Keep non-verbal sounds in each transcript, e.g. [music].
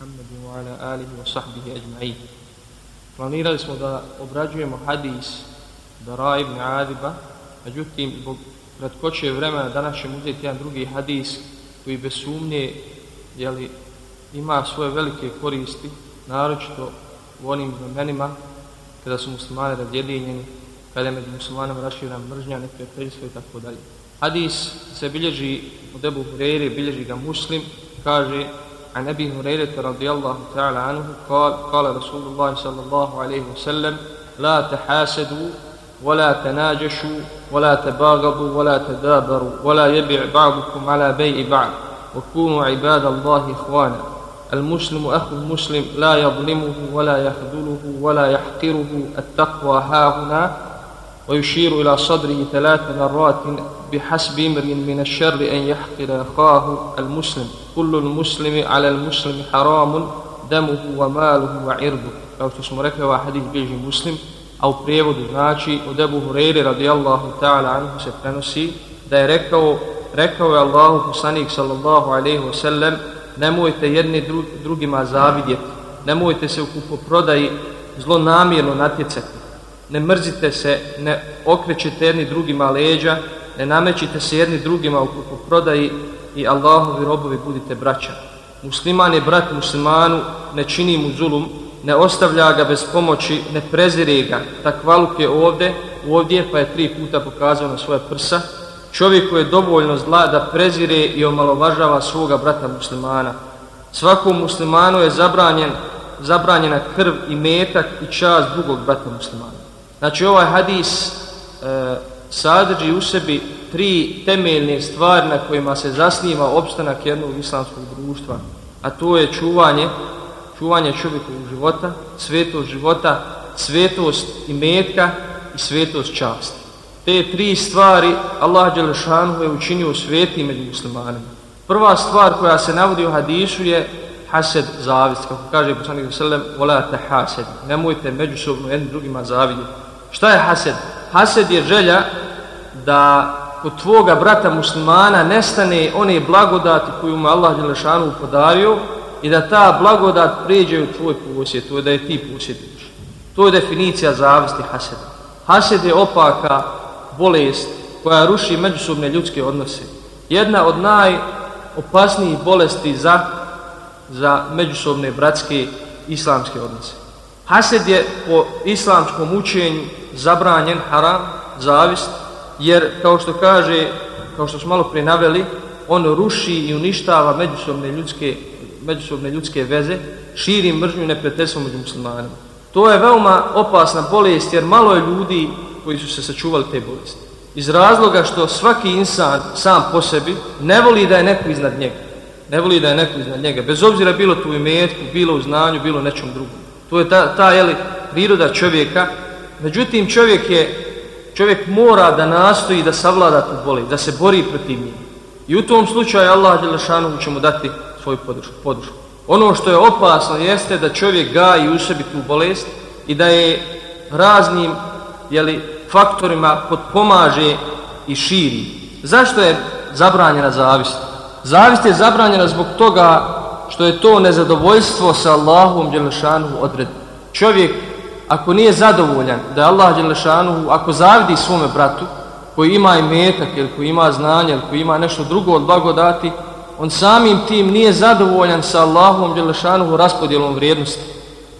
Muhammedu wa ala alihi wa sahbihi ajma'in. Planirali smo da obrađujemo hadis Bara ibn Adiba, međutim, zbog kratkoće vremena danas ćemo uzeti jedan drugi hadis koji bez sumnje jeli, ima svoje velike koristi, naročito u onim vremenima kada su muslimani razjedinjeni, kada je među muslimanom raširana mržnja, neprijateljstvo i tako dalje. Hadis se bilježi od Ebu Hureyre, bilježi ga muslim, kaže عن أبي هريرة رضي الله تعالى عنه قال قال رسول الله صلى الله عليه وسلم لا تحاسدوا ولا تناجشوا ولا تباغضوا ولا تدابروا ولا يبع بعضكم على بيع بعض وكونوا عباد الله إخوانا. المسلم أخو المسلم لا يظلمه ولا يخذله ولا يحقره التقوى ها هنا ويشير إلى صدره ثلاث مرات بحسب امرئ من الشر أن يحقر أخاه المسلم كل المسلم على المسلم حرام دمه وماله وعرضه kao što smo rekli ovaj hadis bilježi muslim a u prijevodu znači od Ebu Hureyre radijallahu ta'ala anhu se prenosi da je rekao rekao je Allahu poslanik sallallahu alaihi wa sallam nemojte jedni drugima zavidjeti nemojte se u kupoprodaji zlonamjerno natjecati ne mrzite se, ne okrećete jedni drugima leđa, ne namećite se jedni drugima u prodaji i Allahovi robovi budite braća. Musliman je brat muslimanu, ne čini mu zulum, ne ostavlja ga bez pomoći, ne prezire ga. Takvaluk je ovdje, ovdje pa je tri puta pokazao na svoje prsa. Čovjek koji je dovoljno zla da prezire i omalovažava svoga brata muslimana. Svakom muslimanu je zabranjen, zabranjena krv i metak i čast drugog brata muslimana. Znači ovaj hadis e, sadrži u sebi tri temeljne stvari na kojima se zasniva opstanak jednog islamskog društva, a to je čuvanje, čuvanje čovjekovog života, svetost života, svetost imetka i svetost časti. Te tri stvari Allah Đelešanu je učinio sveti među muslimanima. Prva stvar koja se navodi u hadisu je hased zavist, kako kaže poslanik sallam, volate hased, nemojte međusobno jednim drugima zavidjeti. Šta je hased? Hased je želja da od tvoga brata muslimana nestane one blagodati koju mu Allah Đelešanu podario i da ta blagodat pređe u tvoj posjet, to je da je ti posjetiš. To je definicija zavisti haseda. Hased je opaka bolest koja ruši međusobne ljudske odnose. Jedna od najopasnijih bolesti za, za međusobne bratske islamske odnose. Hased je po islamskom učenju zabranjen haram, zavist, jer kao što kaže, kao što smo malo prije naveli, on ruši i uništava međusobne ljudske, međusobne ljudske veze, širi mržnju neprijateljstvo među muslimanima. To je veoma opasna bolest jer malo je ljudi koji su se sačuvali te bolesti. Iz razloga što svaki insan sam po sebi ne voli da je neko iznad njega. Ne voli da je neko iznad njega. Bez obzira bilo tu imetku, bilo u znanju, bilo nečom drugom. To je ta, ta jeli, priroda čovjeka Međutim, čovjek je čovjek mora da nastoji da savlada tu bolest, da se bori protiv njih. I u tom slučaju Allah Đelešanu će mu dati svoju podršku. podršku. Ono što je opasno jeste da čovjek gaji u sebi tu bolest i da je raznim jeli, faktorima podpomaže i širi. Zašto je zabranjena zavist? Zavist je zabranjena zbog toga što je to nezadovoljstvo sa Allahom Đelešanu odred. Čovjek ako nije zadovoljan da je Allah Đelešanu, ako zavidi svome bratu koji ima i metak ili koji ima znanje ili koji ima nešto drugo od blagodati, on samim tim nije zadovoljan sa Allahom Đelešanu raspodjelom vrijednosti.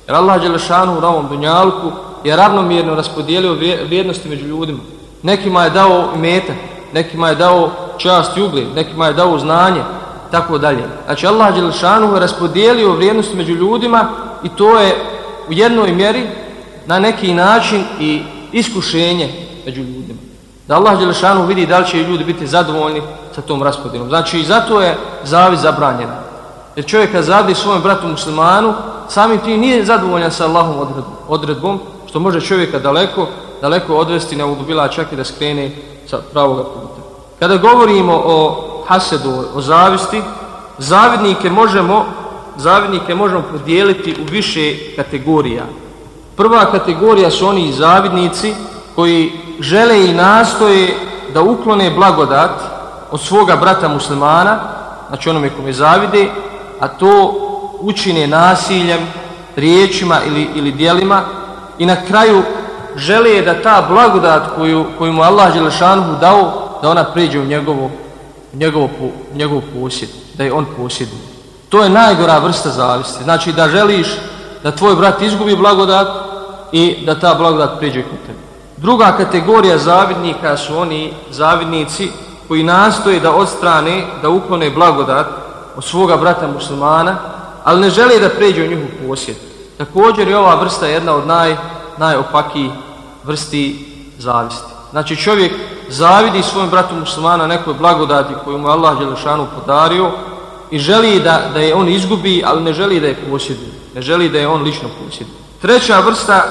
Jer Allah Đelešanu na ovom dunjalku je ravnomjerno raspodijelio vrijednosti među ljudima. Nekima je dao metak, nekima je dao čast i ugled, nekima je dao znanje, tako dalje. Znači Allah Đelešanu je raspodijelio vrijednost među ljudima i to je u jednoj mjeri na neki način i iskušenje među ljudima. Da Allah Đelešanu vidi da li će ljudi biti zadovoljni sa tom raspodjelom. Znači i zato je zavis zabranjen. Jer čovjek kad zavidi svojom bratu muslimanu, samim tim nije zadovoljan sa Allahom odredbom, što može čovjeka daleko, daleko odvesti na udubila čak i da skrene sa pravog puta. Kada govorimo o hasedu, o zavisti, zavidnike možemo, zavidnike možemo podijeliti u više kategorija. Prva kategorija su oni zavidnici koji žele i nastoje da uklone blagodat od svoga brata muslimana, znači onome kome zavide, a to učine nasiljem, riječima ili, ili dijelima i na kraju žele da ta blagodat koju, koju mu Allah Đelešanuhu dao, da ona priđe u njegovo, njegovo, njegov posjed, da je on posjedni. To je najgora vrsta zavisti. Znači da želiš da tvoj brat izgubi blagodat i da ta blagodat priđe kod tebe. Druga kategorija zavidnika su oni zavidnici koji nastoje da odstrane, da uklone blagodat od svoga brata muslimana, ali ne žele da pređe u njihov posjed. Također je ova vrsta jedna od naj, najopakijih vrsti zavisti. Znači čovjek zavidi svom bratu muslimana nekoj blagodati koju mu Allah Đelešanu podario i želi da, da je on izgubi, ali ne želi da je posjeduje. Ne želi da je on lično posjeduje. Treća vrsta,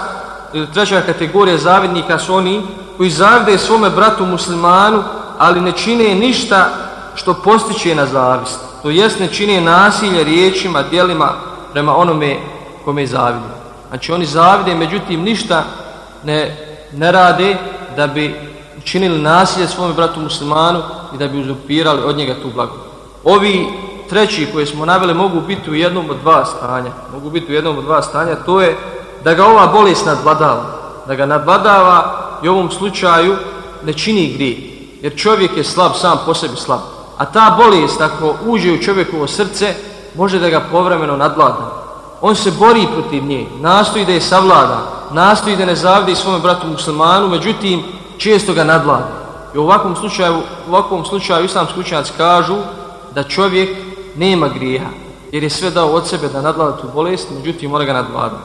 treća kategorija zavidnika su oni koji zavide svome bratu muslimanu, ali ne čine ništa što postiče na zavist. To jest ne čine nasilje riječima, dijelima prema onome kome je zavide. Znači oni zavide, međutim ništa ne, ne rade da bi učinili nasilje svom bratu muslimanu i da bi uzupirali od njega tu blagu. Ovi treći koje smo naveli mogu biti u jednom od dva stanja. Mogu biti u jednom od dva stanja. To je da ga ova bolest nadvladava. Da ga nadvladava i u ovom slučaju ne čini grije. Jer čovjek je slab, sam po sebi slab. A ta bolest ako uđe u čovjekovo srce, može da ga povremeno nadvlada. On se bori protiv nje, nastoji da je savlada, nastoji da ne zavide svome bratu muslimanu, međutim, često ga nadvlada. I u ovakvom slučaju, u ovakvom slučaju islamski učenjaci kažu da čovjek nema grijeha, jer je sve dao od sebe da nadvlada tu bolest, međutim, mora ga nadvlada.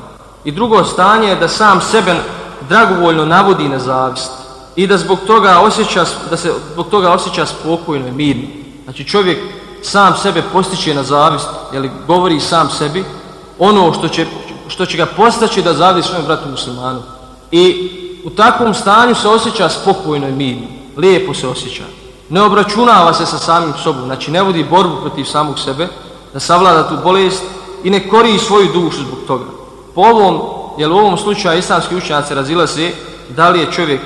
I drugo stanje je da sam sebe dragovoljno navodi na zavist i da zbog toga osjeća, da se zbog toga osjeća spokojno i mirno. Znači čovjek sam sebe postiče na zavist, jer govori sam sebi, ono što će, što će ga postaći da zavidi svojom bratu muslimanu. I u takvom stanju se osjeća spokojno i mirno, lijepo se osjeća. Ne obračunava se sa samim sobom, znači ne vodi borbu protiv samog sebe, da savlada tu bolest i ne koriji svoju dušu zbog toga. Po ovom, jer u ovom slučaju islamski učenjaci razilaze da li je čovjek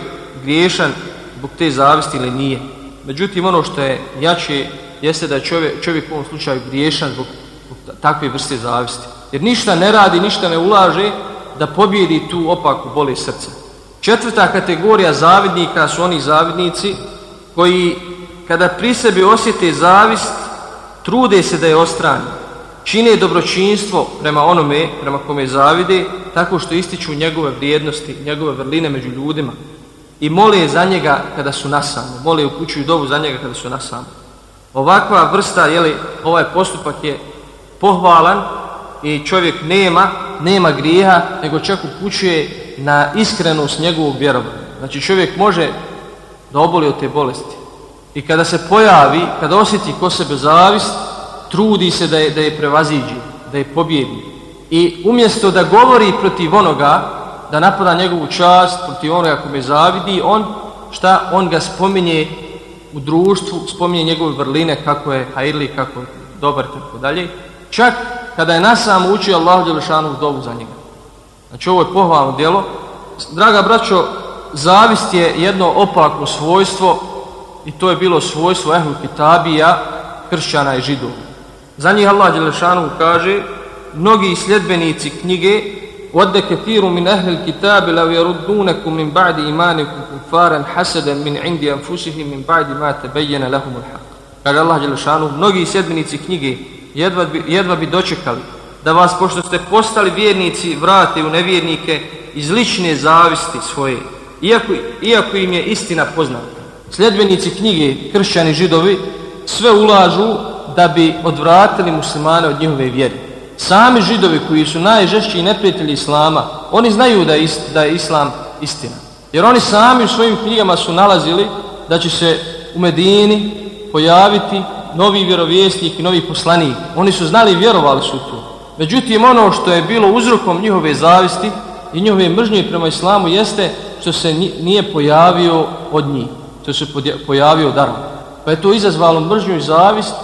griješan zbog te zavisti ili nije. Međutim, ono što je jače jeste da je čovjek, čovjek u ovom slučaju griješan zbog, zbog takve vrste zavisti. Jer ništa ne radi, ništa ne ulaže da pobjedi tu opaku boli srca. Četvrta kategorija zavidnika su oni zavidnici koji kada pri sebi osjete zavist, trude se da je ostrani. Čine dobročinstvo prema onome, prema kome zavide, tako što ističu njegove vrijednosti, njegove vrline među ljudima i mole za njega kada su nasami. Mole upućuju dovu za njega kada su nasami. Ovakva vrsta, jeli, ovaj postupak je pohvalan i čovjek nema, nema grijeha, nego čak upućuje na iskrenost njegovog vjerovanja. Znači čovjek može da oboli od te bolesti. I kada se pojavi, kada osjeti ko sebe zavist, trudi se da je, da je prevaziđi, da je pobjedi. I umjesto da govori protiv onoga, da napada njegovu čast, protiv onoga kome zavidi, on, šta, on ga spominje u društvu, spominje njegove vrline, kako je hajli, kako je dobar, tako dalje. Čak kada je nasam učio Allah Đelešanu dobu za njega. Znači ovo je pohvalno djelo. Draga braćo, zavist je jedno opako svojstvo i to je bilo svojstvo Ehlu Kitabija, kršćana i židova. Za njih Allah Đelešanu kaže mnogi sljedbenici knjige Wadde kathiru min ehlil kitabi la yaruddunakum min ba'di imanikum kufaran hasadan min indi anfusihim min ba'di ma tabayyana lahum al-haq. Kaže Allah Đelešanu, mnogi sedmenici knjige jedva bi, jedva bi dočekali da vas, pošto ste postali vjernici, vrate u nevjernike iz lične zavisti svoje, iako, iako im je istina poznata. Sljedbenici knjige, kršćani židovi, sve ulažu da bi odvratili muslimane od njihove vjere. Sami židovi koji su najžešći neprijatelji islama, oni znaju da je, ist, da je islam istina. Jer oni sami u svojim knjigama su nalazili da će se u Medini pojaviti novi vjerovjesnik i novi poslanik. Oni su znali i vjerovali su to. Međutim, ono što je bilo uzrokom njihove zavisti i njihove mržnje prema islamu jeste što se nije pojavio od njih, što se pojavio darom. Pa je to izazvalo mržnju i zavist,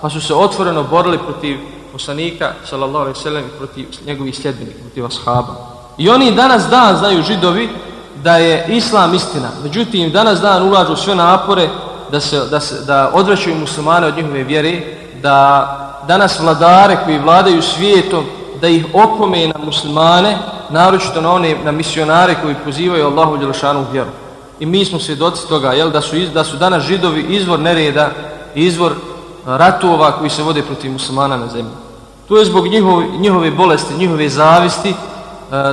pa su se otvoreno borili protiv poslanika, sallallahu alaihi sallam, protiv njegovih sljedbenika, protiv ashaba. I oni danas dan znaju židovi da je islam istina. Međutim, danas dan ulažu sve napore da se da se da odvraćaju muslimane od njihove vjere, da danas vladare koji vladaju svijetom, da ih okome na muslimane, naročito na one na misionare koji pozivaju Allahu Đelešanu vjeru. I mi smo svjedoci toga, jel, da su, iz, da su danas židovi izvor nereda, izvor ratova koji se vode protiv muslimana na zemlji. To je zbog njihove, njihove bolesti, njihove zavisti, e,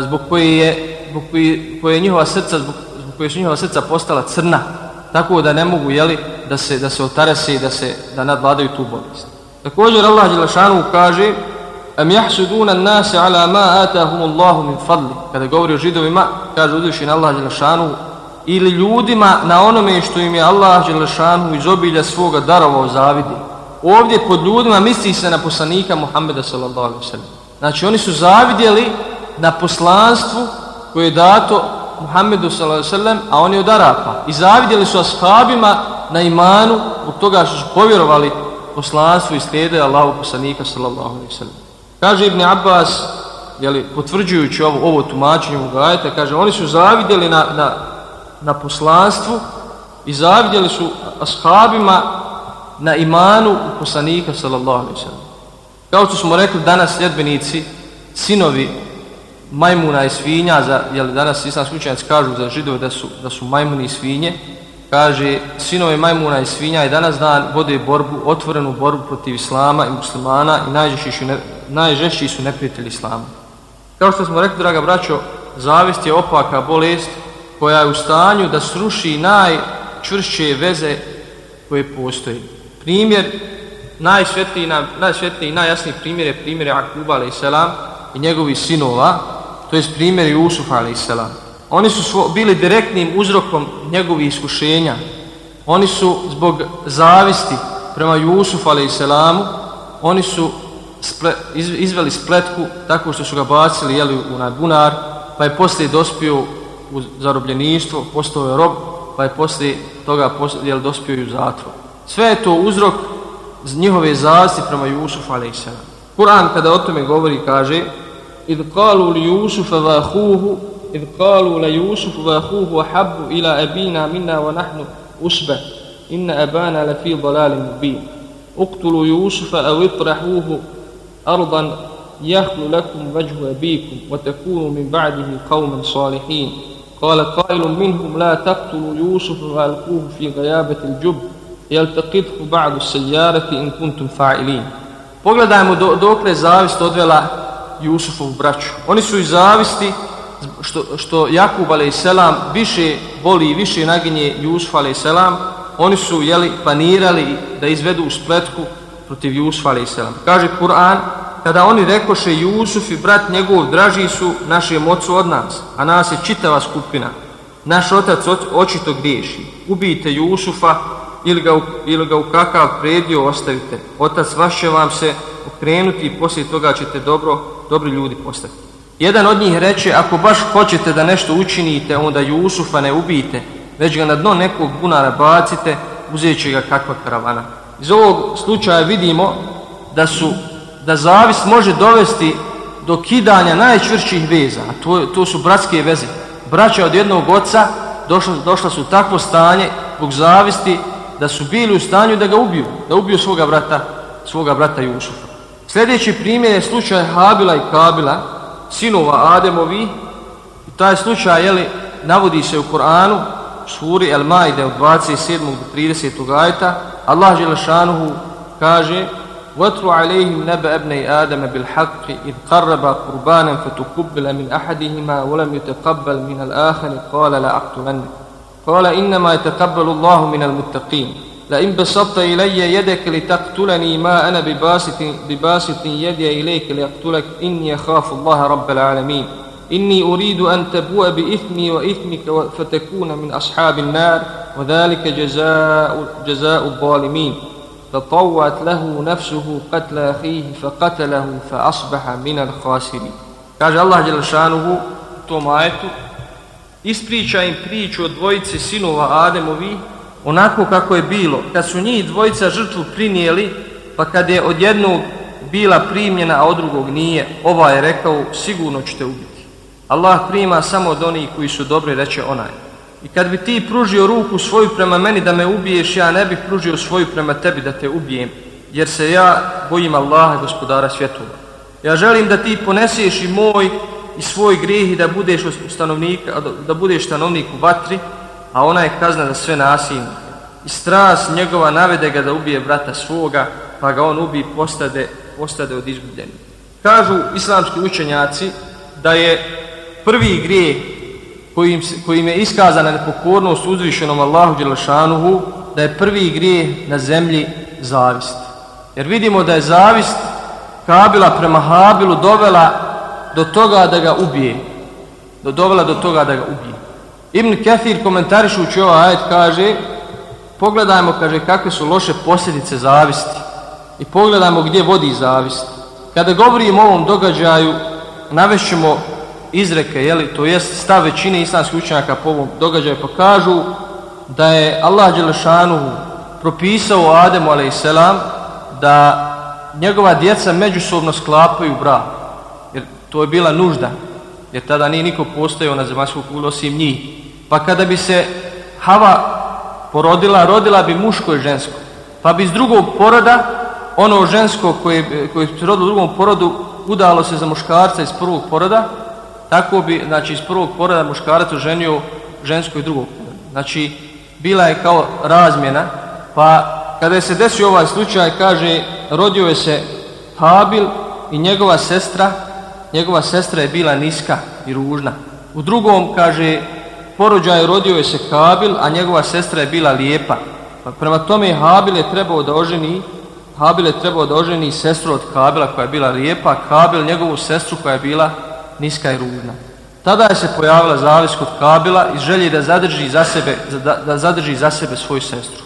zbog koje je, zbog koje, koje je njihova srca, zbog, zbog koje su njihova srca postala crna, tako da ne mogu, jeli, da se, da se otarese i da se, da nadvladaju tu bolest. Također Allah dželešanu kaže Am yahsuduna an-nas ala ma atahum Allahu min fadli Kada govori o židovima, kaže uzvišeni Allah dželešanu Ili ljudima na onome što im je Allah dželešanu iz obilja svoga darovao zavidi Ovdje pod ljudima misli se na poslanika Muhameda sallallahu alejhi ve sellem. Znači oni su zavidjeli na poslanstvu koje je dato Muhammedu sallallahu alaihi sallam A oni od Arapa I zavidjeli su ashabima na imanu Zbog toga što su povjerovali poslanstvu i slijede Allahu poslanika sallallahu alejhi ve sellem. Kaže Ibn Abbas, jeli, potvrđujući ovo, ovo tumačenje u kaže, oni su zavidjeli na, na, na poslanstvu i zavidjeli su ashabima na imanu u poslanika sallallahu alaihi sallam. Kao što smo rekli danas sljedbenici, sinovi majmuna i svinja, za, jeli, danas islamski učenjaci kažu za židove da su, da su majmuni i svinje, kaže sinovi majmuna i svinja i danas dan vode borbu, otvorenu borbu protiv islama i muslimana i najžešći su, ne, najžešći su neprijatelji islama. Kao što smo rekli, draga braćo, zavist je opaka bolest koja je u stanju da sruši najčvršće veze koje postoje. Primjer, najsvetliji, najsvetliji i najjasniji primjer je primjer Akuba a.s. i njegovi sinova, to je primjer Jusuf a.s. Oni su svo, bili direktnim uzrokom njegovih iskušenja. Oni su zbog zavisti prema Jusufu a.s. Oni su sple, iz, izveli spletku tako što su ga bacili jeli, u najbunar, pa je poslije dospio u zarobljeništvo, postao je rob, pa je poslije toga jeli, dospio i u zatvor. Sve je to uzrok njihove zavisti prema Jusufu a.s. Kur'an kada o tome govori kaže إذ قالوا ليوسف وأخوه إذ قالوا ليوسف وأخوه أحب إلى أبينا منا ونحن أسبة إن أبانا لفي ضلال مبين. اقتلوا يوسف أو اطرحوه أرضا يخل لكم وجه أبيكم وتكونوا من بعده قوما صالحين. قال قائل منهم لا تقتلوا يوسف وألقوه في غيابة الجب يلتقطه بعض السيارة إن كنتم فاعلين. Pogledajmo do, dokle zavist odvela Jusufovu braću. Oni su iz zavisti što, što Jakub a.s. više boli i više naginje Jusuf a.s. Oni su jeli, planirali da izvedu u spletku protiv Jusuf a.s. Kaže Kur'an, kada oni rekoše Jusuf i brat njegov draži su našem ocu od nas, a nas je čitava skupina. Naš otac očito griješi. Ubijte Jusufa ili ga, ili ga u kakav predio ostavite. Otac vaš će vam se okrenuti i poslije toga ćete dobro, dobri ljudi postati. Jedan od njih reče, ako baš hoćete da nešto učinite, onda Jusufa ne ubijte, već ga na dno nekog bunara bacite, uzet će ga kakva karavana. Iz ovog slučaja vidimo da su da zavist može dovesti do kidanja najčvršćih veza, a to, to su bratske veze. Braća od jednog oca došla, došla su takvo stanje zbog zavisti da su bili u stanju da ga ubiju, da ubiju svoga brata, svoga brata Jusufa. Sljedeći primjer je slučaj Habila i Kabila, sinova Ademovi. I taj slučaj jeli, navodi se u Koranu, suri El Maide od 27. do 30. ajta. Allah Želešanuhu kaže وَاتْرُ عَلَيْهِمْ نَبَ أَبْنَيْ آدَمَ بِالْحَقِّ إِذْ قَرَّبَ قُرْبَانًا فَتُقُبِّلَ مِنْ أَحَدِهِمَا وَلَمْ يُتَقَبَّلْ مِنَ الْآخَرِ قَالَ لَأَقْتُلَنَّ قَالَ إِنَّمَا يَتَقَبَّلُ اللَّهُ مِنَ الْمُتَّقِينَ. لئن بسطت إلي يدك لتقتلني ما أنا بباسط, بباسط يدي إليك لأقتلك إني أخاف الله رب العالمين. إني أريد أن تبوء بإثمي وإثمك فتكون من أصحاب النار. وذلك جزاء, جزاء الظالمين. فطوت له نفسه قتل أخيه فقتله فأصبح من الخاسرين. كاج الله جل شانه ajetu ispriča im priču o dvojice sinova Ademovi onako kako je bilo. Kad su njih dvojica žrtvu prinijeli, pa kad je od jednog bila primljena, a od drugog nije, ova je rekao, sigurno ćete ubiti. Allah prima samo od onih koji su dobri, reče onaj. I kad bi ti pružio ruku svoju prema meni da me ubiješ, ja ne bih pružio svoju prema tebi da te ubijem. jer se ja bojim Allaha gospodara svjetova. Ja želim da ti poneseš i moj i svoj grijeh i da budeš stanovnik, da budeš stanovnik u vatri, a ona je kazna za sve nasilnike. I stras njegova navede ga da ubije brata svoga, pa ga on ubi postade, postade od izgubljenih. Kažu islamski učenjaci da je prvi grijeh kojim, kojim je iskazana nepokornost uzvišenom Allahu Đelešanuhu, da je prvi grijeh na zemlji zavist. Jer vidimo da je zavist Kabila prema Habilu dovela do toga da ga ubije. Do dovela do toga da ga ubije. Ibn Kathir komentarišući ovaj ajet kaže pogledajmo kaže kakve su loše posljedice zavisti i pogledajmo gdje vodi zavist. Kada govorimo o ovom događaju navešćemo izreke, jeli, to jest stav većine islamskih učenjaka po ovom događaju pa kažu da je Allah Đelešanuhu propisao Ademu a.s. da njegova djeca međusobno sklapaju brak. To je bila nužda. Jer tada nije niko postojao na zemaljsku kulu osim njih. Pa kada bi se Hava porodila, rodila bi muško i žensko. Pa bi iz drugog poroda, ono žensko koje, koje se rodilo u drugom porodu, udalo se za muškarca iz prvog poroda, tako bi, znači, iz prvog poroda muškarac oženio žensko i drugog poroda. Znači, bila je kao razmjena, pa kada je se desio ovaj slučaj, kaže, rodio je se Habil i njegova sestra, njegova sestra je bila niska i ružna. U drugom, kaže, porođaju rodio je se Habil, a njegova sestra je bila lijepa. Pa prema tome Habil je trebao da oženi Habil je trebao da oženi sestru od Kabila koja je bila lijepa, a Kabil njegovu sestru koja je bila niska i ružna. Tada je se pojavila zavis kod Kabila i želje da zadrži za sebe, da, da zadrži za sebe svoju sestru.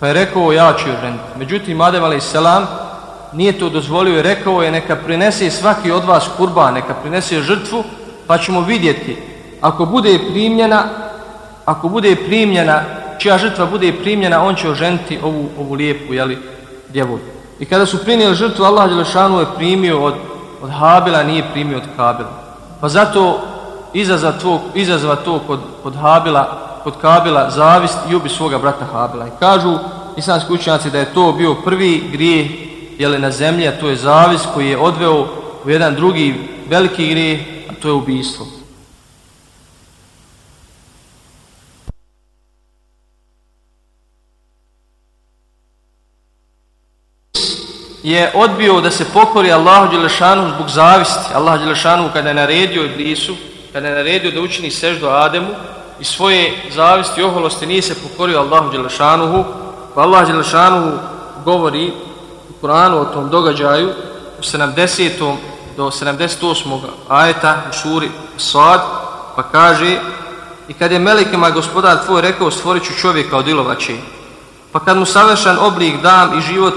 Pa je rekao ja ću oženiti. Međutim, Adem Selam nije to dozvolio i rekao je neka prinese svaki od vas kurba, neka prinese žrtvu, pa ćemo vidjeti ako bude primljena, ako bude primljena, čija žrtva bude primljena, on će oženiti ovu, ovu lijepu jeli, djevojku. I kada su prinijeli žrtvu, Allah Đelešanu je primio od, od Habila, nije primio od Kabila. Pa zato izazva to, izazva to kod, kod Habila, kod Kabila zavist i ubi svoga brata Habila. I kažu islamski učenjaci da je to bio prvi grijeh jeli, na zemlji, a to je zavist koji je odveo u jedan drugi veliki grijeh, a to je ubijstvo. je odbio da se pokori Allahu Đelešanu zbog zavisti. Allah Đelešanu kada je naredio Iblisu, kada je naredio da učini seždu Ademu i svoje zavisti i oholosti nije se pokorio Allahu Đelešanuhu, pa Allah Đelešanuhu govori Kur'anu o tom događaju u 70. do 78. ajeta u suri Sad, pa kaže i kad je melekima gospodar tvoj rekao stvorit ću čovjeka od ilovači, pa kad mu savršan oblik dam i život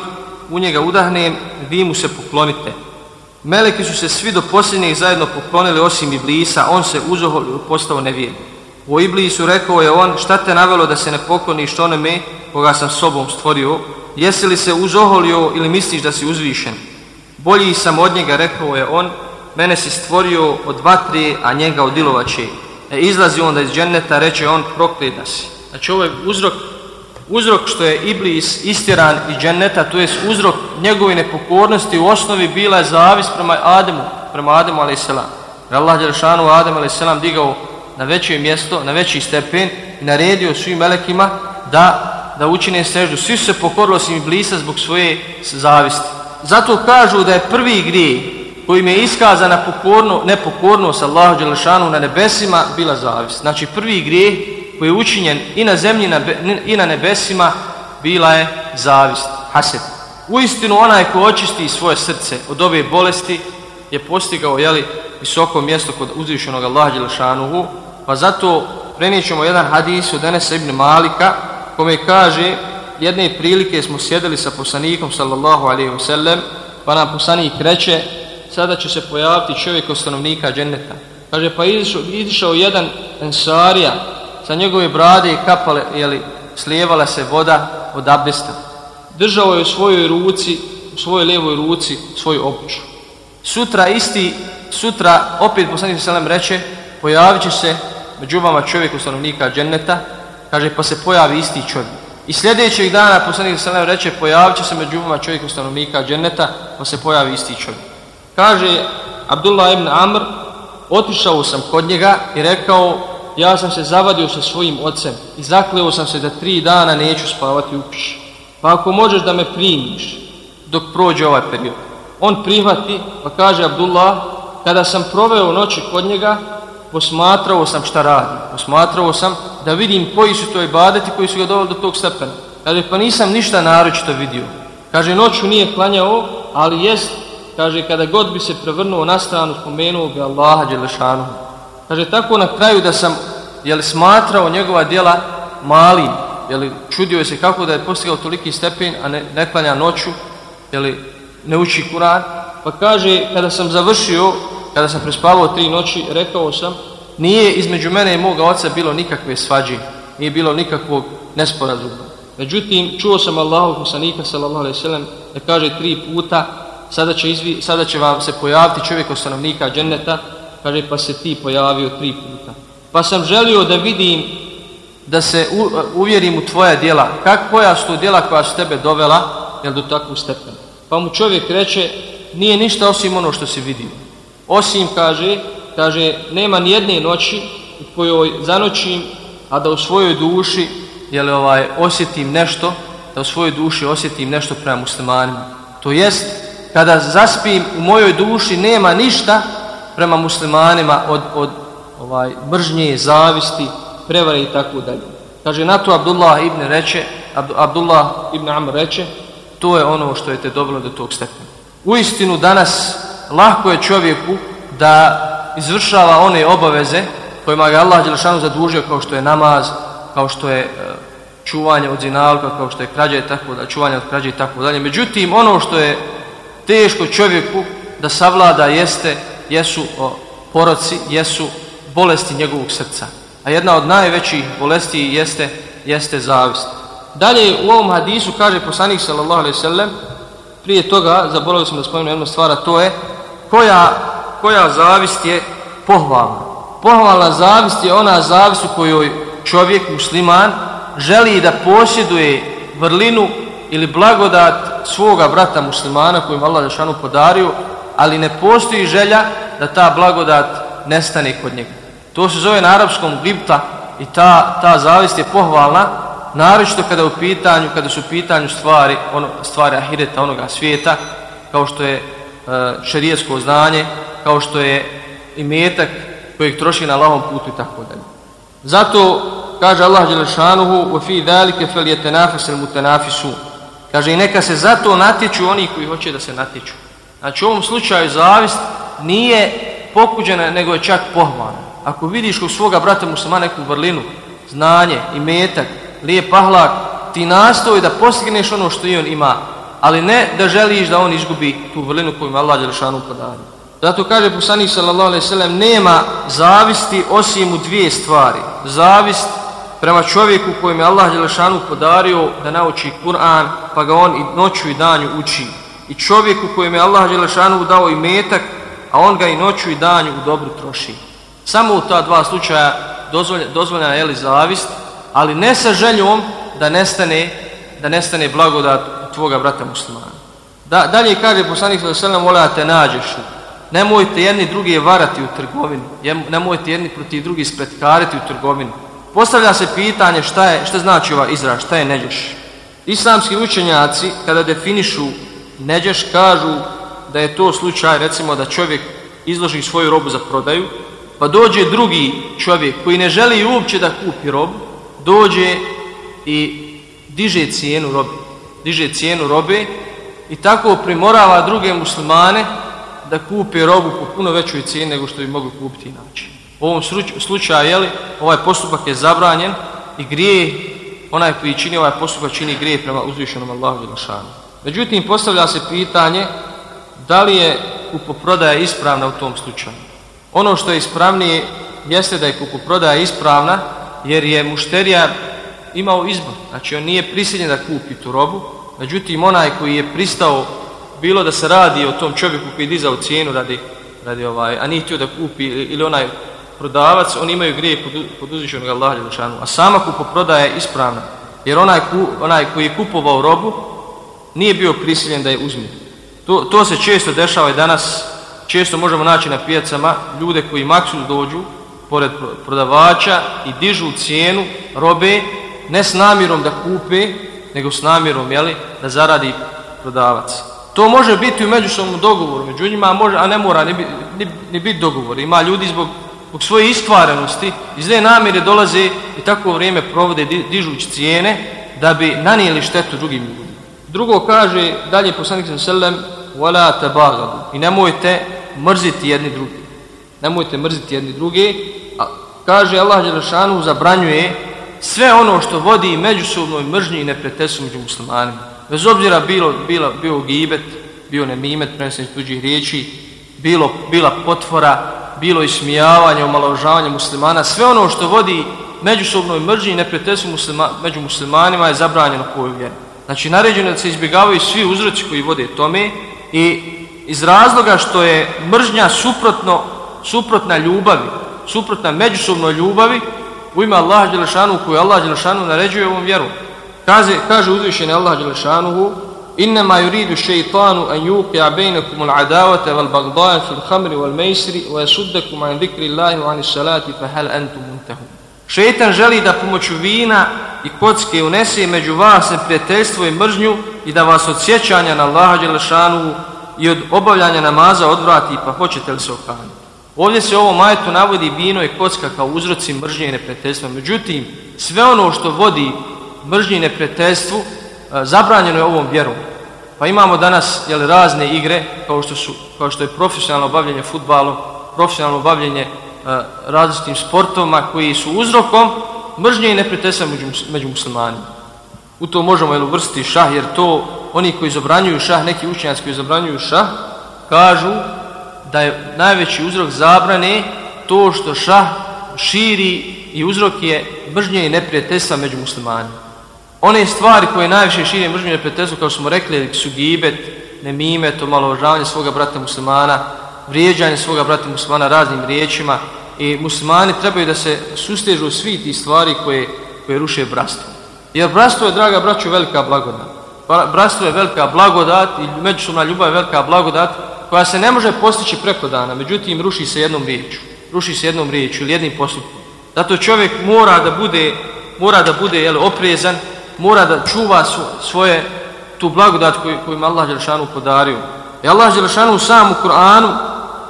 u njega udahnem, vi mu se poklonite. Meleki su se svi do posljednjih zajedno poklonili osim Iblisa, on se uzoholio postao nevijednik U Iblisu rekao je on, šta te navelo da se ne pokloniš onome koga sam sobom stvorio, jesi li se uzoholio ili misliš da si uzvišen? Bolji sam od njega, rekao je on, mene si stvorio od vatre, a njega od ilovače. E, izlazi onda iz dženneta, reče on, prokleda si. Znači ovo je uzrok uzrok što je Iblis istjeran iz dženneta, to je uzrok njegove nepokornosti u osnovi bila je zavis prema Ademu, prema Ademu a.s. Allah Đelšanu Adem a.s. digao na veće mjesto, na veći stepen i naredio svim melekima da, da učine seždu. Svi su se pokorili osim Iblisa zbog svoje zavisti. Zato kažu da je prvi grije kojim je iskazana pokorno, nepokornost Allahu Đelešanu na nebesima bila zavist. Znači prvi grije koji je učinjen i na zemlji i na nebesima bila je zavist, hased. U istinu onaj ko očisti svoje srce od ove bolesti je postigao jeli, visoko mjesto kod uzvišenog Allaha Đelešanuhu, pa zato prenijećemo jedan hadis od Enesa ibn Malika kome kaže jedne prilike smo sjedili sa poslanikom sallallahu alaihi wasallam pa nam poslanik reče sada će se pojaviti čovjek od stanovnika dženneta. Kaže pa izišao, izišao jedan ensarija sa njegove brade i kapale, jeli, slijevala se voda od abdesta. Držao je u svojoj ruci, u svojoj lijevoj ruci, svoju obuću. Sutra isti, sutra opet poslanik sallallahu alaihi wasallam reče, pojavit će se među vama čovjek stanovnika dženneta, kaže, pa se pojavi isti čovjek. I sljedećeg dana poslanik sallam reče pojavit će se među vama čovjek stanovnika dženeta pa se pojavi isti čovjek. Kaže Abdullah ibn Amr otišao sam kod njega i rekao ja sam se zavadio sa svojim ocem i zakleo sam se da tri dana neću spavati u kući. Pa ako možeš da me primiš dok prođe ovaj period. On prihvati pa kaže Abdullah kada sam proveo noći kod njega posmatrao sam šta radi. Posmatrao sam da vidim koji su to ibadeti koji su ga doveli do tog stepena. Kaže, pa nisam ništa naročito vidio. Kaže, noću nije klanjao, ali jest, kaže, kada god bi se prevrnuo na stranu, spomenuo bi Allaha Đelešanu. Kaže, tako na kraju da sam, jel, smatrao njegova djela malim, jel, čudio se kako da je postigao toliki stepen, a ne, ne klanja noću, jel, ne uči Kur'an, pa kaže, kada sam završio kada sam prespavao tri noći, rekao sam, nije između mene i moga oca bilo nikakve svađe, nije bilo nikakvog nesporazuma. Međutim, čuo sam Allahu poslanika, sallallahu alaihi sallam, da kaže tri puta, sada će, izvi, sada će vam se pojaviti čovjek od stanovnika dženneta, kaže, pa se ti pojavio tri puta. Pa sam želio da vidim, da se u, uvjerim u tvoja djela, kako koja su to djela koja su tebe dovela, jel do takvu stepena. Pa mu čovjek reče, nije ništa osim ono što si vidio. Osim, kaže, kaže, nema ni jedne noći u kojoj zanoćim, a da u svojoj duši, jel, ovaj, osjetim nešto, da u svojoj duši osjetim nešto prema muslimanima. To jest, kada zaspim u mojoj duši nema ništa prema muslimanima od, od ovaj mržnje, zavisti, prevare i tako dalje. Kaže, na to Abdullah ibn reče, Abdullah ibn Amr reče, to je ono što je te dobilo do tog stepena. U istinu danas lahko je čovjeku da izvršava one obaveze kojima ga Allah Đelešanu zadužio kao što je namaz, kao što je e, čuvanje od zinalka, kao što je krađe i tako da, čuvanje od krađe i tako dalje. Međutim, ono što je teško čovjeku da savlada jeste, jesu o, poroci, jesu bolesti njegovog srca. A jedna od najvećih bolesti jeste, jeste zavist. Dalje u ovom hadisu kaže poslanik sallallahu alaihi sallam, prije toga, zaboravili smo da spomenu jednu stvar, to je koja, koja zavist je pohvalna. Pohvalna zavist je ona zavist u kojoj čovjek, musliman, želi da posjeduje vrlinu ili blagodat svoga brata muslimana kojim Allah Žešanu podario, ali ne postoji želja da ta blagodat nestane kod njega. To se zove na arapskom glipta i ta, ta zavist je pohvalna, naročito kada u pitanju, kada su u pitanju stvari, ono, stvari ahireta onoga svijeta, kao što je E, šerijesko znanje, kao što je i metak kojeg troši na lahom putu i tako dalje. Zato kaže Allah Đelešanuhu u fi dalike fel je tenafis il mutenafisu. Kaže i neka se zato natječu oni koji hoće da se natječu. Znači u ovom slučaju zavist nije pokuđena nego je čak pohvalna. Ako vidiš kod svoga brata muslima neku vrlinu, znanje i metak, lijep ahlak, ti nastoji da postigneš ono što i on ima, ali ne da želiš da on izgubi tu vrlinu koju Allah Đelešanu podario. Zato kaže poslanik sallallahu alejhi ve sellem nema zavisti osim u dvije stvari. Zavist prema čovjeku kojem je Allah Đelešanu podario da nauči Kur'an, pa ga on i noću i danju uči. I čovjeku kojem je Allah Đelešanu dao i metak, a on ga i noću i danju u dobru troši. Samo u ta dva slučaja dozvoljena je li zavist, ali ne sa željom da nestane, da nestane blagodat tvoga brata muslimana. Da, dalje kaže poslanik sallallahu alejhi ve sellem vola te nađeš. Nemojte jedni drugi varati u trgovini. Nemojte jedni protiv drugih spretkariti u trgovini. Postavlja se pitanje šta je šta znači ova izraz, šta je neđeš. Islamski učenjaci kada definišu neđeš kažu da je to slučaj recimo da čovjek izloži svoju robu za prodaju, pa dođe drugi čovjek koji ne želi uopće da kupi robu, dođe i diže cijenu robe diže cijenu robe i tako primorava druge muslimane da kupe robu po puno većoj cijeni nego što bi mogli kupiti inače. U ovom slučaju, jeli, ovaj postupak je zabranjen i grije, onaj koji čini ovaj postupak čini grije prema uzvišenom Allahu Đelšanu. Međutim, postavlja se pitanje da li je kupoprodaja ispravna u tom slučaju. Ono što je ispravnije jeste da je kupoprodaja ispravna jer je mušterija imao izbor. Znači on nije prisiljen da kupi tu robu, međutim onaj koji je pristao bilo da se radi o tom čovjeku koji je dizao cijenu radi, radi ovaj, a nije htio da kupi ili onaj prodavac, oni imaju grije pod, pod uzvišenog Allaha Đelešanu. A sama kupoprodaja je ispravna. Jer onaj, ku, onaj koji je kupovao robu nije bio prisiljen da je uzme. To, to se često dešava i danas, često možemo naći na pijacama ljude koji maksu dođu pored prodavača i dižu cijenu robe ne s namjerom da kupe, nego s namjerom jeli, da zaradi prodavac. To može biti u međusobnom dogovoru, među njima, a, može, a ne mora ni, ni, ni biti dogovor. Ima ljudi zbog, zbog svoje istvarenosti, iz ne namjere dolaze i tako vrijeme provode dižući cijene da bi nanijeli štetu drugim ljudima. Drugo kaže, dalje poslanik sa selem, wala tabagadu. I nemojte mrziti jedni drugi. Nemojte mrziti jedni drugi. A, kaže Allah Đelešanu zabranjuje sve ono što vodi međusobnoj mržnji i nepretesu među muslimanima. Bez obzira bilo, bila, bio gibet, bio nemimet, prenesenje tuđih riječi, bilo, bila potvora, bilo ismijavanje, omaložavanje muslimana, sve ono što vodi međusobnoj mržnji i nepretesu muslima, među muslimanima je zabranjeno koju vjeru. Znači, naređeno da se izbjegavaju svi uzroci koji vode tome i iz razloga što je mržnja suprotno, suprotna ljubavi, suprotna međusobnoj ljubavi, u ime Allaha Đelešanu koju Allah Đelešanu naređuje ovom vjeru. Kaže, kaže uzvišeni Allah Đelešanuhu Innama yuridu šeitanu an yuqia bejnekum al-adawata wal-bagdaja fil khamri wal-mejsri wa yasuddakum an dhikri Allahi wa ani salati fa hal antum muntahum. Šeitan želi da pomoću vina i kocke unese među vas neprijateljstvo i mržnju i da vas od sjećanja na Allaha dželešanu i od obavljanja namaza odvrati pa hoćete li se okaniti. Ovdje se ovo majetu navodi vino i kocka kao uzroci mržnje i neprijateljstva. Međutim, sve ono što vodi mržnje i neprijateljstvu e, zabranjeno je ovom vjerom. Pa imamo danas jel, razne igre kao što, su, kao što je profesionalno bavljenje futbalom, profesionalno bavljenje e, različitim sportovima koji su uzrokom mržnje i neprijateljstva među, među muslimanima. U to možemo jel, uvrstiti šah jer to oni koji zabranjuju šah, neki učenjaci koji zabranjuju šah, kažu da je najveći uzrok zabrane to što šah širi i uzrok je mržnje i neprijateljstva među muslimanima. One stvari koje najviše širi mržnje i neprijateljstvo, kao smo rekli, su gibet, nemimet, omalovažavanje svoga brata muslimana, vrijeđanje svoga brata muslimana raznim riječima i muslimani trebaju da se sustežu svi ti stvari koje, koje ruše brastvo. Jer brastvo je, draga braću, velika blagodat. Brastvo je velika blagodat i međusobna ljubav je velika blagodat koja se ne može postići preko dana, međutim ruši se jednom riječu. Ruši se jednom riječu ili jednim postupom. Zato čovjek mora da bude, mora da bude jel, oprezan, mora da čuva svoje tu blagodat koju, koju im Allah Đelšanu podario. I Allah Đelšanu sam u Kur'anu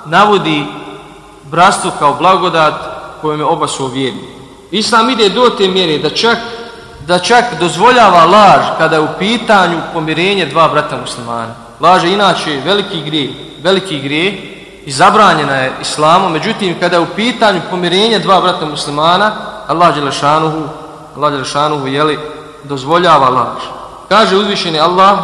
navodi bratstvo kao blagodat kojom je oba su ovjedni. Islam ide do te mjere da čak, da čak dozvoljava laž kada je u pitanju pomirenje dva brata muslimana Laž je inače veliki grije, veliki grije i zabranjena je islamom, međutim kada je u pitanju pomirenje dva brata muslimana, Allah Đelešanuhu, Allah Đelešanuhu, jeli, dozvoljava laž. Kaže uzvišeni Allah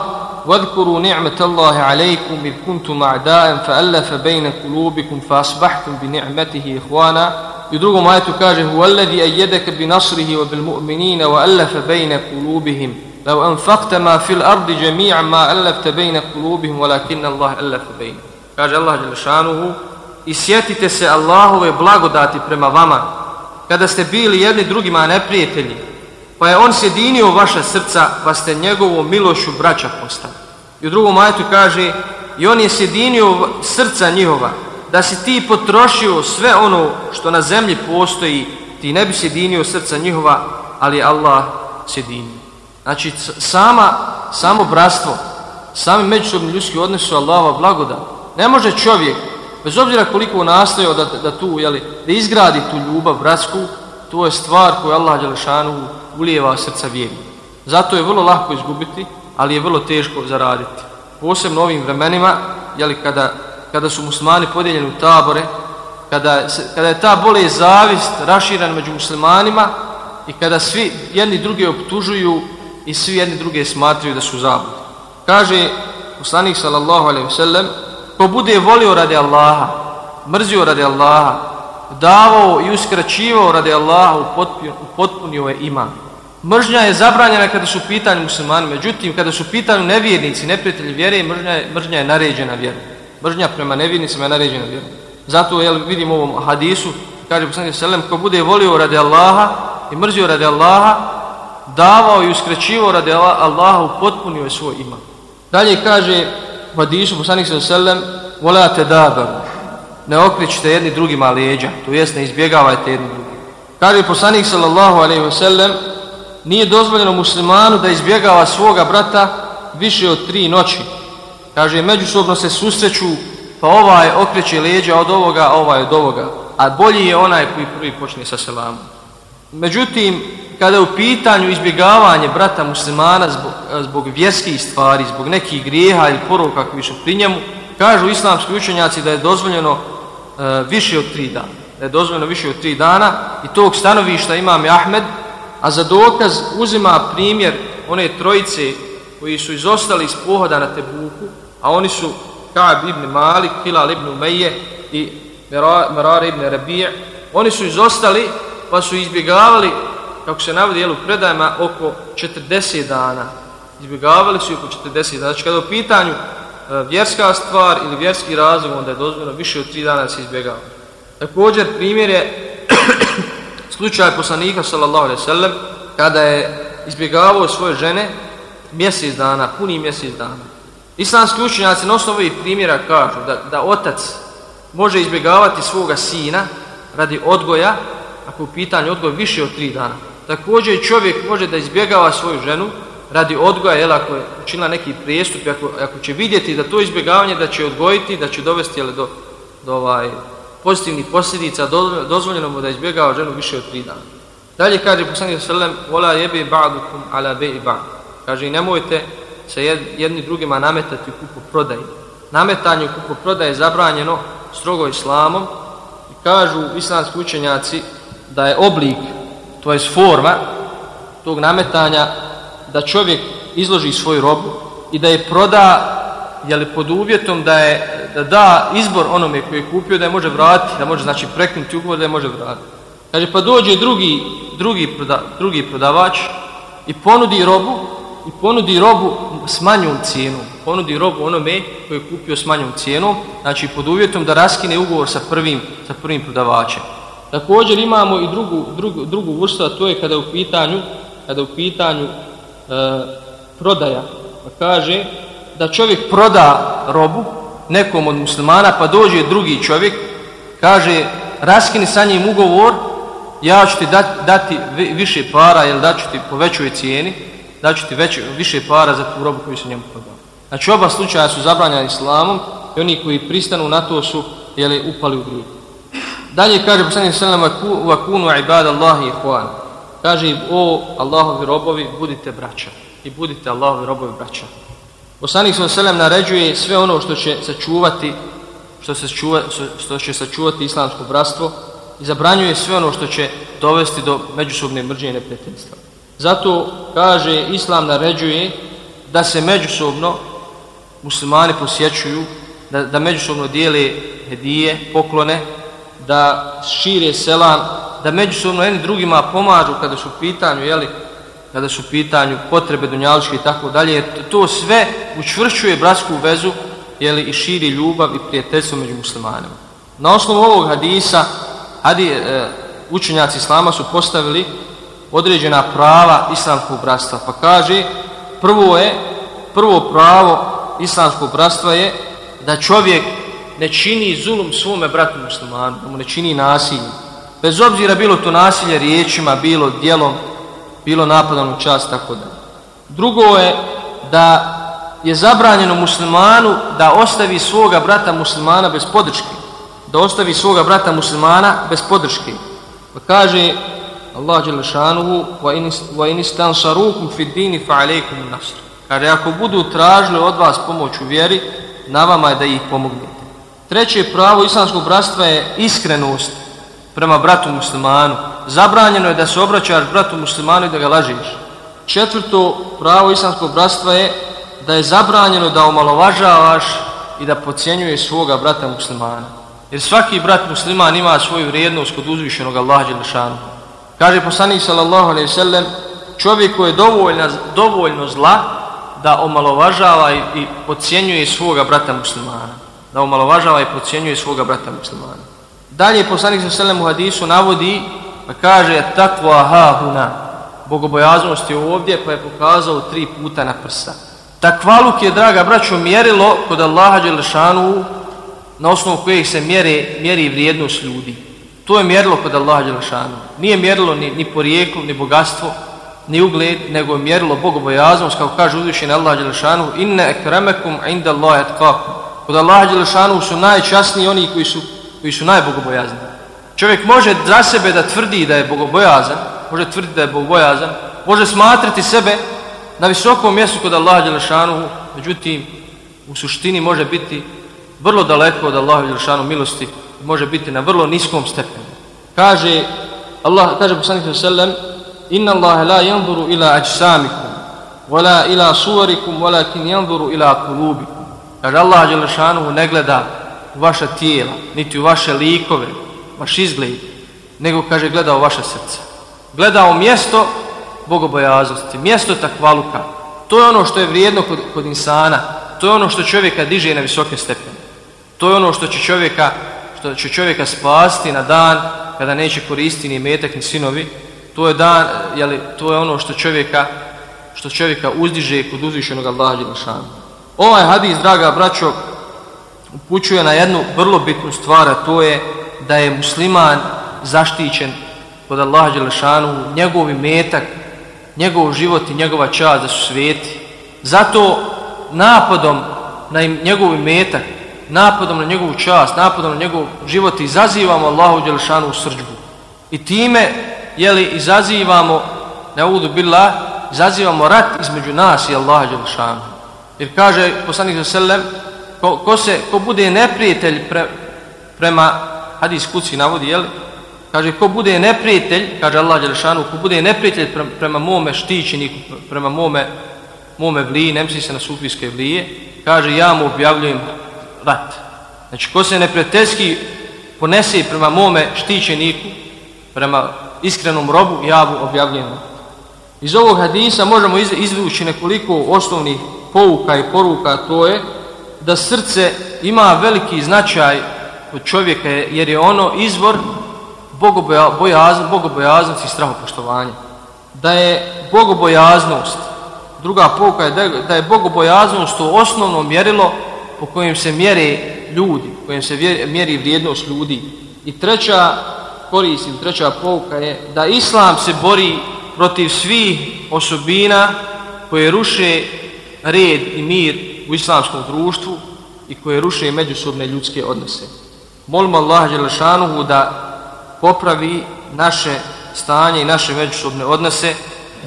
وَذْكُرُوا نِعْمَةَ اللَّهِ عَلَيْكُمْ إِذْ كُنْتُمْ أَعْدَاءً فَأَلَّفَ بَيْنَ قُلُوبِكُمْ فَأَصْبَحْتُمْ بِنِعْمَتِهِ إِخْوَانًا I u drugom ajetu kaže هُوَ الَّذِي أَيَّدَكَ بِنَصْرِهِ وَبِالْمُؤْمِنِينَ وَأَلَّفَ بَيْنَ قُلُوبِهِمْ لو أنفقت ما في الأرض جميعا ما ألفت بين قلوبهم ولكن الله ألف بين kaže Allah Đelešanuhu i sjetite se Allahove blagodati prema vama kada ste bili jedni drugima neprijatelji pa je on sjedinio vaša srca, pa ste njegovom milošu braća postali. I u drugom majetu kaže, i on je sjedinio srca njihova, da si ti potrošio sve ono što na zemlji postoji, ti ne bi sjedinio srca njihova, ali Allah sjedinio. Znači, sama, samo bratstvo, sami međusobni ljudski odnos su Allahova blagoda. Ne može čovjek, bez obzira koliko nastojao da, da tu, jeli, da izgradi tu ljubav bratsku, to je stvar koju Allah Đelešanu ulijeva srca vjerni. Zato je vrlo lahko izgubiti, ali je vrlo teško zaraditi. Posebno ovim vremenima, jeli, kada, kada su muslimani podijeljeni u tabore, kada, kada je ta bolest zavist raširana među muslimanima i kada svi jedni druge optužuju i svi jedni druge smatraju da su zabudi. Kaže poslanik sallallahu alejhi ve sellem ko bude volio radi Allaha, mrzio radi Allaha, davao i uskraćivao radi Allaha, upotpunio je iman. Mržnja je zabranjena kada su pitanju muslimani, međutim, kada su pitanju nevjernici, neprijatelji vjere, mržnja je, mržnja je naređena vjera. Mržnja prema nevjernicima je naređena vjera. Zato jel, vidimo u ovom hadisu, kaže poslanik sallam, ko bude volio radi Allaha i mrzio radi Allaha, davao i uskrećivao radi Allaha upotpunio je svoj iman. Dalje kaže u hadisu poslanik sallallahu alejhi ve sellem: "Wala tadabaru." Ne okrećite jedni drugima leđa, to jest ne izbjegavajte jedni drugi. Kaže poslanik sallallahu alejhi ve sellem: "Nije dozvoljeno muslimanu da izbjegava svoga brata više od tri noći." Kaže međusobno se susreću, pa ovaj okreće leđa od ovoga, a ovaj od ovoga. A bolji je onaj koji prvi počne sa selamom. Međutim, kada je u pitanju izbjegavanje brata muslimana zbog, eh, zbog vjerskih stvari, zbog nekih grijeha ili poroka koji su pri njemu, kažu islamski učenjaci da je dozvoljeno e, više od tri dana. Da je dozvoljeno više od tri dana i tog stanovišta imam i Ahmed, a za dokaz uzima primjer one trojice koji su izostali iz pohoda na Tebuku, a oni su Ka'b ibn Malik, Hilal ibn Umeje i Merar ibn Rabije, oni su izostali pa su izbjegavali kako se navodi jel, u predajama, oko 40 dana. Izbjegavali su oko 40 dana. Znači, kada u pitanju e, vjerska stvar ili vjerski razlog, onda je dozvoljeno više od 3 dana da se izbjegava. Također, primjer je [coughs] slučaj poslanika, sallallahu alaihi sallam, kada je izbjegavao svoje žene mjesec dana, puni mjesec dana. Islamski učenjaci na osnovu ovih primjera kažu da, da otac može izbjegavati svoga sina radi odgoja, ako u pitanju odgoja više od tri dana. Također čovjek može da izbjegava svoju ženu radi odgoja, jel, ako je učinila neki prijestup, ako, ako će vidjeti da to izbjegavanje da će odgojiti, da će dovesti jel, do, do ovaj, pozitivnih posljedica, do, dozvoljeno mu da izbjegava ženu više od tri dana. Dalje kaže poslanik sallam, vola jebe ba'dukum ala be i ba'd. Kaže, nemojte se jedni drugima nametati u kupu prodaje. Nametanje u kupu prodaje je zabranjeno strogo islamom i kažu islamski učenjaci da je oblik to je forma tog nametanja da čovjek izloži svoju robu i da je proda jeli, pod uvjetom da je da da izbor onome koji je kupio da je može vratiti, da može znači preknuti ugovor da je može vratiti. Kaže pa dođe drugi drugi proda, drugi prodavač i ponudi robu i ponudi robu s manjom cijenom. Ponudi robu onome koji je kupio s manjom cijenom, znači pod uvjetom da raskine ugovor sa prvim sa prvim prodavačem. Također imamo i drugu, drugu, drugu vrstu, a to je kada u pitanju, kada u pitanju e, prodaja. Pa kaže da čovjek proda robu nekom od muslimana, pa dođe drugi čovjek, kaže raskini sa njim ugovor, ja ću ti dati, dati više para, jel da ću ti po većoj cijeni, da ću ti već, više para za tu robu koju se njemu prodao. Znači oba slučaja su zabranjeni islamom i oni koji pristanu na to su jeli, upali u grijeku. Dalje kaže poslanik sallallahu alejhi ve sellem: "Wa kunu ibadallahi ikhwan." Kaže o Allahovi robovi budite braća i budite Allahovi robovi braća. Poslanik sallallahu alejhi ve sellem naređuje sve ono što će sačuvati što se čuva, što će sačuvati islamsko bratstvo i zabranjuje sve ono što će dovesti do međusobne mržnje i neprijateljstva. Zato kaže islam naređuje da se međusobno muslimani posjećuju, da, da međusobno dijele hedije, poklone, da šire selam, da međusobno jedni drugima pomažu kada su u pitanju, jeli, kada su u pitanju potrebe dunjaličke i tako dalje, to sve učvršćuje bratsku vezu jeli, i širi ljubav i prijateljstvo među muslimanima. Na osnovu ovog hadisa, hadi, e, učenjaci islama su postavili određena prava islamskog bratstva, pa kaže, prvo je, prvo pravo islamskog bratstva je da čovjek ne čini zulum svome bratu muslimanu, da mu ne čini nasilje. Bez obzira bilo to nasilje riječima, bilo dijelom, bilo napadom u čast, tako da. Drugo je da je zabranjeno muslimanu da ostavi svoga brata muslimana bez podrške. Da ostavi svoga brata muslimana bez podrške. Pa kaže Allah Đelešanuhu wa in istansarukum fid dini fa alaikum nasr. Kaže, ako budu tražili od vas pomoć u vjeri, na vama je da ih pomognete. Treće pravo islamskog bratstva je iskrenost prema bratu muslimanu. Zabranjeno je da se obraćaš bratu muslimanu i da ga lažiš. Četvrto pravo islamskog bratstva je da je zabranjeno da omalovažavaš i da pocijenjuješ svoga brata muslimana. Jer svaki brat musliman ima svoju vrijednost kod uzvišenog Allaha Đelešanu. Kaže poslanik sallallahu alaihi sallam, čovjek koji je dovoljno, dovoljno zla da omalovažava i, i pocijenjuje svoga brata muslimana da omalovažava i procjenjuje svoga brata muslimana. Dalje poslanik sa selem u hadisu navodi pa kaže takva ha huna je ovdje, pa je pokazao tri puta na prsa. Takvaluk je, draga braćo, mjerilo kod Allaha Đelešanu na osnovu kojeg se mjeri, mjeri vrijednost ljudi. To je mjerilo kod Allaha Đelešanu. Nije mjerilo ni, ni porijeklo, ni bogatstvo, ni ugled, nego je mjerilo bogobojaznost, kao kaže uzvišen Allah Đelešanu, inne ekremekum inda Allahe tkakum. Kod Allaha Đelešanu su najčasniji oni koji su, koji su najbogobojazni. Čovjek može za sebe da tvrdi da je bogobojazan, može tvrditi da je bogobojazan, može smatrati sebe na visokom mjestu kod Allaha Đelešanu, međutim, u suštini može biti vrlo daleko od Allaha Đelešanu milosti, može biti na vrlo niskom stepenu. Kaže Allah, kaže poslanik sallam, inna Allahe la yanzuru ila ajsamikum, wala ila suvarikum, walakin yanzuru ila kulubikum. Kaže Allah Đelešanu ne gleda u vaša tijela, niti u vaše likove, vaš izgled, nego kaže gleda u vaše srce. Gleda u mjesto bogobojaznosti, mjesto takvaluka. To je ono što je vrijedno kod, kod insana, to je ono što čovjeka diže na visoke stepene. To je ono što će čovjeka, što će čovjeka spasti na dan kada neće koristiti ni metak ni sinovi. To je dan, jeli, to je ono što čovjeka što čovjeka uzdiže kod uzvišenog Allaha Đelešanu. Ovaj hadis, draga braćo, upućuje na jednu vrlo bitnu stvar, a to je da je musliman zaštićen od Allaha Đelešanu, njegovi metak, njegov život i njegova čast da su sveti. Zato napadom na njegov metak, napadom na njegovu čast, napadom na njegov život izazivamo Allahu Đelešanu u srđbu. I time, jeli, izazivamo, ne uvodu bila, izazivamo rat između nas i Allaha Đelešanu. Jer kaže poslanik za selem, ko, ko, se, ko bude neprijatelj pre, prema hadis kuci navodi, jel? kaže ko bude neprijatelj, kaže Allah Đelešanu, ko bude neprijatelj prema, prema mome štićeniku, prema mome, mome vliji, ne misli se na sufijske vlije, kaže ja mu objavljujem rat. Znači ko se neprijateljski ponese prema mome štićeniku, prema iskrenom robu, ja mu objavljujem rat. Iz ovog hadisa možemo izvući nekoliko osnovnih pouka i poruka, to je da srce ima veliki značaj kod čovjeka jer je ono izvor bogobojaznosti i strahopoštovanja. Da je bogobojaznost, druga pouka je da je bogobojaznost to osnovno mjerilo po kojem se mjere ljudi, po kojem se mjeri vrijednost ljudi. I treća korist treća pouka je da Islam se bori protiv svih osobina koje ruše red i mir u islamskom društvu i koje ruše međusobne ljudske odnose. Molimo Allah Đelešanuhu da popravi naše stanje i naše međusobne odnose,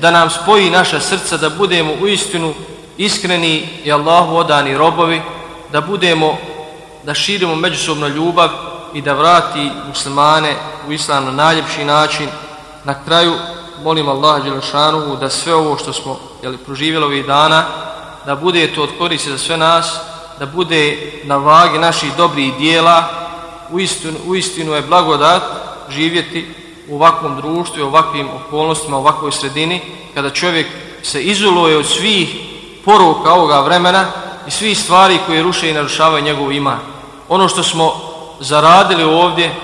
da nam spoji naša srca, da budemo u istinu iskreni i Allahu odani robovi, da budemo, da širimo međusobnu ljubav i da vrati muslimane u islam na najljepši način. Na kraju molim Allah Đelešanuhu da sve ovo što smo jeli, proživjeli ovih dana, da bude to od za sve nas, da bude na vagi naših dobrih dijela, u istinu, u istinu je blagodat živjeti u ovakvom društvu i ovakvim okolnostima, u ovakvoj sredini, kada čovjek se izoluje od svih poruka ovoga vremena i svih stvari koje ruše i narušavaju njegov iman. Ono što smo zaradili ovdje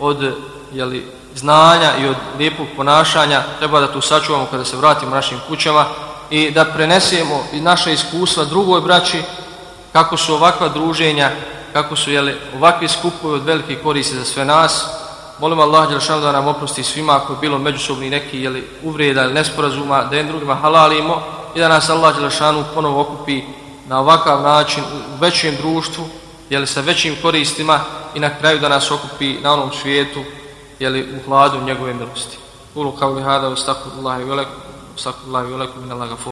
od jeli, znanja i od lijepog ponašanja, treba da tu sačuvamo kada se vratimo našim kućama i da prenesemo i naše iskustva drugoj braći, kako su ovakva druženja, kako su jeli, ovakvi skupovi od velike koriste za sve nas. Molim Allah Đelšanu da nam oprosti svima ako je bilo međusobni neki jeli, uvreda ili nesporazuma, da jednim drugima halalimo i da nas Allah Đelšanu ponovo okupi na ovakav način u većem društvu, jeli, sa većim koristima i na kraju da nas okupi na onom svijetu jeli, u hladu njegove milosti. Ulu kao li hada, sakullahi ve lekum minallahi gafur.